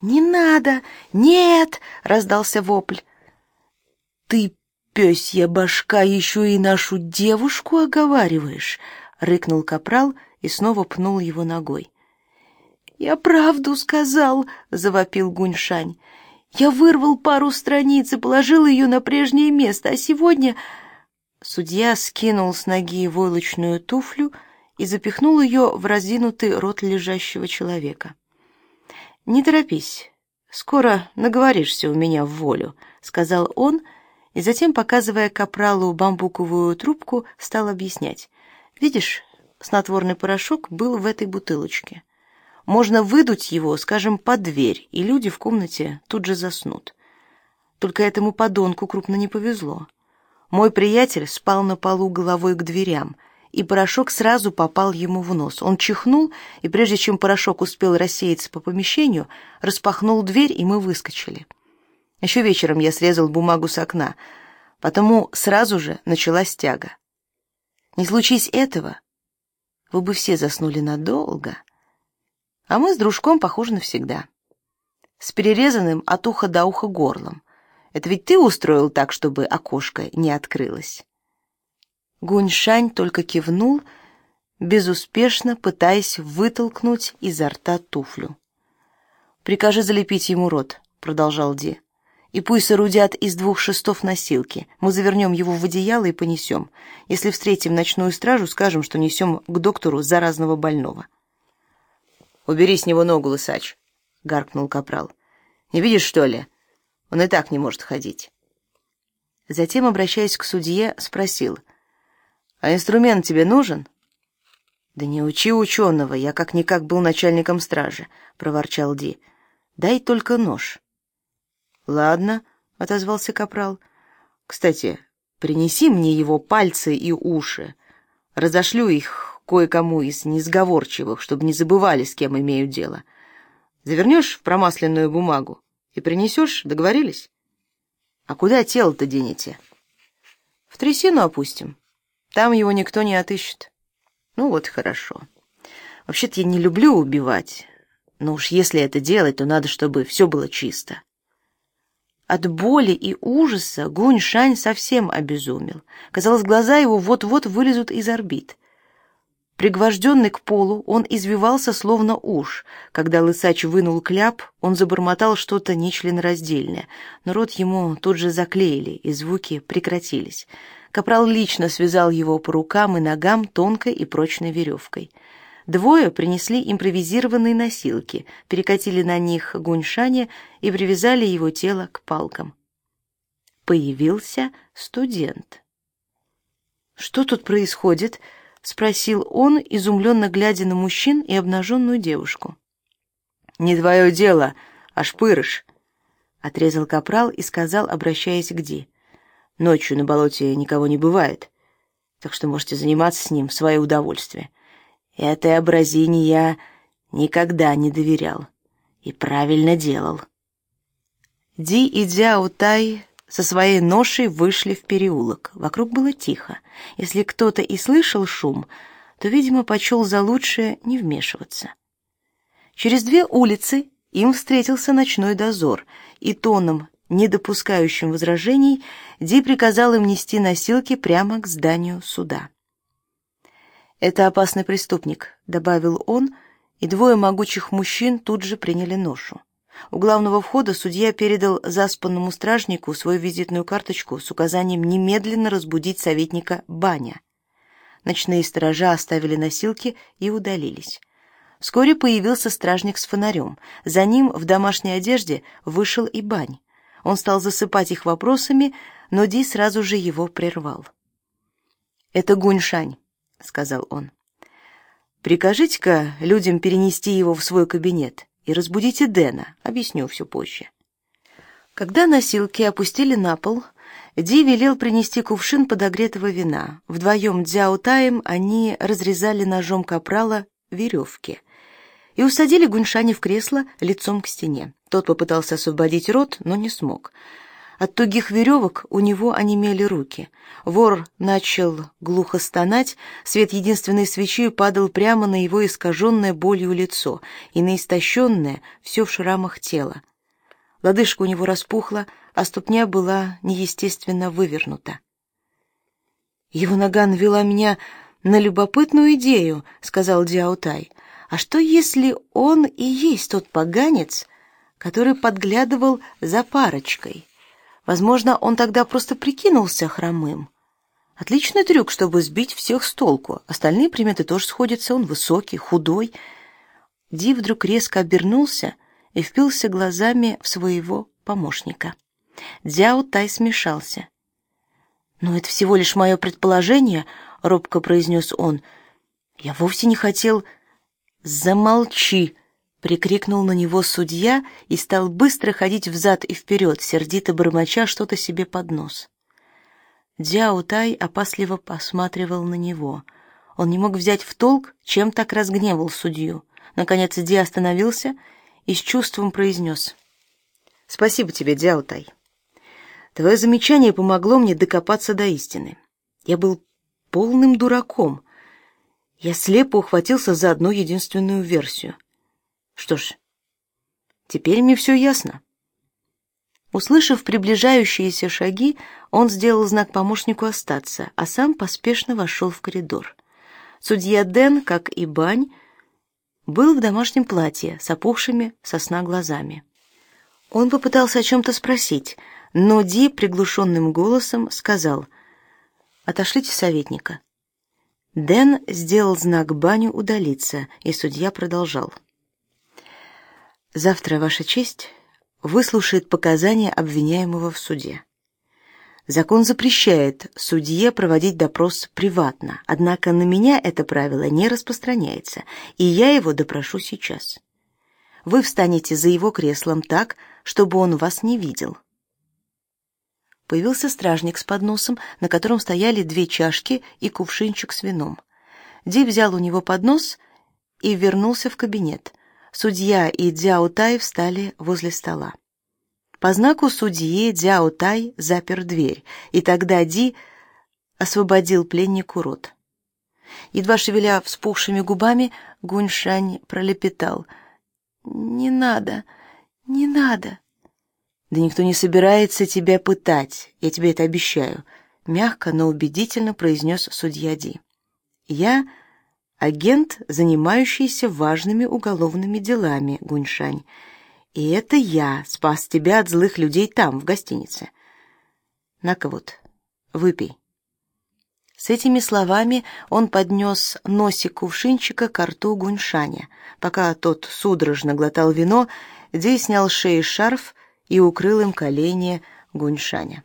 «Не надо! Нет!» — раздался вопль. «Ты, пёсья башка, еще и нашу девушку оговариваешь!» — рыкнул капрал и снова пнул его ногой. «Я правду сказал!» — завопил Гуньшань. «Я вырвал пару страниц и положил ее на прежнее место, а сегодня...» Судья скинул с ноги войлочную туфлю и запихнул ее в разинутый рот лежащего человека. «Не торопись, скоро наговоришься у меня в волю», — сказал он, и затем, показывая капралу бамбуковую трубку, стал объяснять. «Видишь, снотворный порошок был в этой бутылочке. Можно выдуть его, скажем, под дверь, и люди в комнате тут же заснут. Только этому подонку крупно не повезло. Мой приятель спал на полу головой к дверям — и порошок сразу попал ему в нос. Он чихнул, и прежде чем порошок успел рассеяться по помещению, распахнул дверь, и мы выскочили. Еще вечером я срезал бумагу с окна, потому сразу же началась тяга. Не случись этого, вы бы все заснули надолго, а мы с дружком похожи навсегда. С перерезанным от уха до уха горлом. Это ведь ты устроил так, чтобы окошко не открылось. Гуньшань только кивнул, безуспешно пытаясь вытолкнуть изо рта туфлю. «Прикажи залепить ему рот», — продолжал Ди. «И пусть соорудят из двух шестов носилки. Мы завернем его в одеяло и понесем. Если встретим ночную стражу, скажем, что несем к доктору заразного больного». «Убери с него ногу, лысач», — гаркнул капрал. «Не видишь, что ли? Он и так не может ходить». Затем, обращаясь к судье, спросил — а инструмент тебе нужен? Да не учи ученого, я как-никак был начальником стражи, проворчал Ди. Дай только нож. Ладно, отозвался капрал. Кстати, принеси мне его пальцы и уши. Разошлю их кое-кому из несговорчивых, чтобы не забывали, с кем имею дело. Завернешь в промасленную бумагу и принесешь, договорились? А куда тело-то денете? В трясину опустим. Там его никто не отыщет. Ну вот хорошо. Вообще-то я не люблю убивать. Но уж если это делать, то надо, чтобы все было чисто. От боли и ужаса Гунь Шань совсем обезумел. Казалось, глаза его вот-вот вылезут из орбит. Пригвожденный к полу, он извивался словно уж. Когда лысач вынул кляп, он забормотал что-то нечленораздельное, но рот ему тут же заклеили, и звуки прекратились. Капрал лично связал его по рукам и ногам тонкой и прочной веревкой. Двое принесли импровизированные носилки, перекатили на них гуньшаня и привязали его тело к палкам. Появился студент. «Что тут происходит?» — спросил он, изумленно глядя на мужчин и обнаженную девушку. «Не твое дело, аж пырыш!» — отрезал капрал и сказал, обращаясь к Ди. Ночью на болоте никого не бывает, так что можете заниматься с ним в свое удовольствие. Этой образине я никогда не доверял и правильно делал. Ди и Дзяо Тай со своей ношей вышли в переулок. Вокруг было тихо. Если кто-то и слышал шум, то, видимо, почел за лучшее не вмешиваться. Через две улицы им встретился ночной дозор, и тоном не допускающим возражений, Ди приказал им нести носилки прямо к зданию суда. «Это опасный преступник», — добавил он, и двое могучих мужчин тут же приняли ношу. У главного входа судья передал заспанному стражнику свою визитную карточку с указанием немедленно разбудить советника Баня. Ночные сторожа оставили носилки и удалились. Вскоре появился стражник с фонарем. За ним в домашней одежде вышел и Бань. Он стал засыпать их вопросами, но Ди сразу же его прервал. «Это Гуньшань», — сказал он. «Прикажите-ка людям перенести его в свой кабинет и разбудите Дэна, объясню все позже». Когда носилки опустили на пол, Ди велел принести кувшин подогретого вина. Вдвоем Дзяо Таем они разрезали ножом капрала веревки и усадили Гуньшаня в кресло лицом к стене. Тот попытался освободить рот, но не смог. От тугих веревок у него онемели руки. Вор начал глухо стонать, свет единственной свечи падал прямо на его искаженное болью лицо и на истощенное, все в шрамах тело. Лодыжка у него распухла, а ступня была неестественно вывернута. Его нога навела меня на любопытную идею, сказал Диаутай. А что если он и есть тот поганец, который подглядывал за парочкой? Возможно, он тогда просто прикинулся хромым. Отличный трюк, чтобы сбить всех с толку. Остальные приметы тоже сходятся. Он высокий, худой. Ди вдруг резко обернулся и впился глазами в своего помощника. Дзяо Тай смешался. «Но это всего лишь мое предположение», — робко произнес он. «Я вовсе не хотел...» «Замолчи!» — прикрикнул на него судья и стал быстро ходить взад и вперед, сердито бормоча что-то себе под нос. Тай опасливо посматривал на него. Он не мог взять в толк, чем так разгневал судью. Наконец Ди остановился и с чувством произнес. «Спасибо тебе, Тай. Твое замечание помогло мне докопаться до истины. Я был полным дураком. Я слепо ухватился за одну единственную версию. Что ж, теперь мне все ясно. Услышав приближающиеся шаги, он сделал знак помощнику остаться, а сам поспешно вошел в коридор. Судья Дэн, как и Бань, был в домашнем платье с опухшими сосна глазами. Он попытался о чем то спросить, но Ди приглушенным голосом сказал: "Отошлите советника". Дэн сделал знак Баню удалиться, и судья продолжал: "Завтра ваша честь выслушает показания обвиняемого в суде. Закон запрещает судье проводить допрос приватно, однако на меня это правило не распространяется, и я его допрошу сейчас. Вы встанете за его креслом так, чтобы он вас не видел появился стражник с подносом, на котором стояли две чашки и кувшинчик с вином. Ди взял у него поднос и вернулся в кабинет. Судья и Дзяо Тай встали возле стола. По знаку судьи Дзяо Тай запер дверь, и тогда Ди освободил пленнику рот. Едва шевеля вспухшими губами, Гуньшань пролепетал: "Не надо, не надо". Да никто не собирается тебя пытать, я тебе это обещаю, мягко, но убедительно произнес судья Ди. Я агент, занимающийся важными уголовными делами, Гуньшань. И это я спас тебя от злых людей там, в гостинице. На-ка вот, выпей. С этими словами он поднес носик кувшинчика к рту Гуньшаня. Пока тот судорожно глотал вино, Ди снял с шеи шарф и укрыл им колени Гуньшаня.